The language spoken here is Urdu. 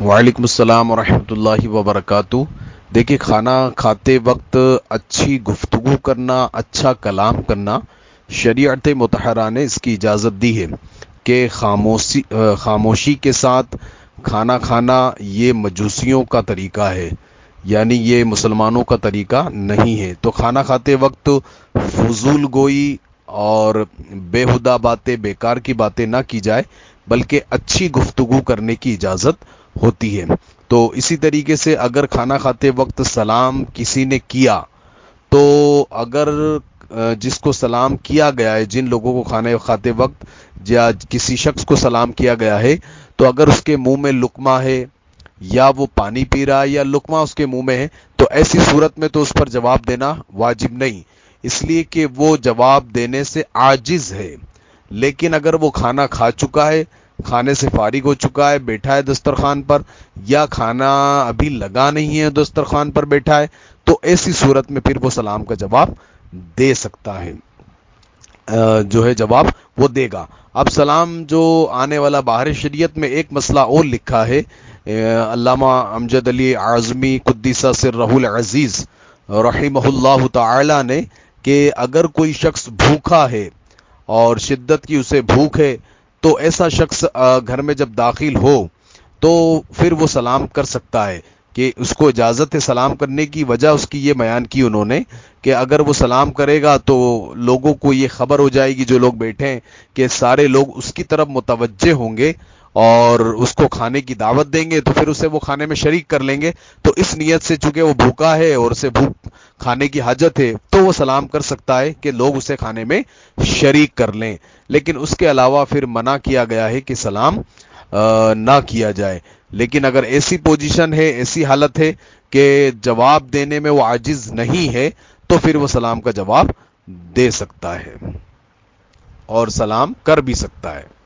وعلیکم السلام ورحمۃ اللہ وبرکاتہ۔ دیکھیے، کھانا کھاتے وقت اچھی گفتگو کرنا اچھا کلام کرنا شریعت متحرہ نے اس کی اجازت دی ہے کہ خاموشی خاموشی کے ساتھ کھانا کھانا یہ مجوسیوں کا طریقہ ہے یعنی یہ مسلمانوں کا طریقہ نہیں ہے۔ تو کھانا کھاتے وقت فضول گوئی اور بےحدہ باتیں، بیکار کی باتیں نہ کی جائے۔ بلکہ اچھی گفتگو کرنے کی اجازت ہوتی ہے۔ تو اسی طریقے سے اگر کھانا کھاتے وقت سلام کسی نے کیا، تو اگر جس کو سلام کیا گیا ہے، جن لوگوں کو کھانے کھاتے وقت یا کسی شخص کو سلام کیا گیا ہے، تو اگر اس کے منہ میں لکما ہے یا وہ پانی پی رہا ہے یا لکما اس کے منہ میں ہے، تو ایسی صورت میں تو اس پر جواب دینا واجب نہیں۔ اس لیے کہ وہ جواب دینے سے عاجز ہے۔ لیکن اگر وہ کھانا کھا چکا ہے کھانے سے فارغ ہو چکا ہے، بیٹھا ہے دسترخوان پر، یا کھانا ابھی لگا نہیں ہے دسترخوان پر بیٹھا ہے، تو ایسی صورت میں پھر وہ سلام کا جواب دے سکتا ہے۔ جو ہے جواب وہ دے گا۔ اب سلام جو آنے والا باہر شریعت میں ایک مسئلہ اور لکھا ہے۔ علامہ امجد علی اعظمی قدیسہ سے رحول عزیز رحمہ اللہ تعالی نے کہ اگر کوئی شخص بھوکا ہے اور شدت کی اسے بھوک ہے تو ایسا شخص گھر میں جب داخل ہو تو پھر وہ سلام کر سکتا ہے کہ اس کو اجازت ہے سلام کرنے کی، وجہ اس کی یہ بیان کی انہوں نے کہ اگر وہ سلام کرے گا تو لوگوں کو یہ خبر ہو جائے گی، جو لوگ بیٹھے ہیں، کہ سارے لوگ اس کی طرف متوجہ ہوں گے اور اس کو کھانے کی دعوت دیں گے، تو پھر اسے وہ کھانے میں شریک کر لیں گے۔ تو اس نیت سے چونکہ وہ بھوکا ہے اور اسے بھوک کھانے کی حاجت ہے تو وہ سلام کر سکتا ہے کہ لوگ اسے کھانے میں شریک کر لیں۔ لیکن اس کے علاوہ پھر منع کیا گیا ہے کہ سلام نہ کیا جائے۔ لیکن اگر ایسی پوزیشن ہے، ایسی حالت ہے کہ جواب دینے میں وہ عاجز نہیں ہے، تو پھر وہ سلام کا جواب دے سکتا ہے اور سلام کر بھی سکتا ہے۔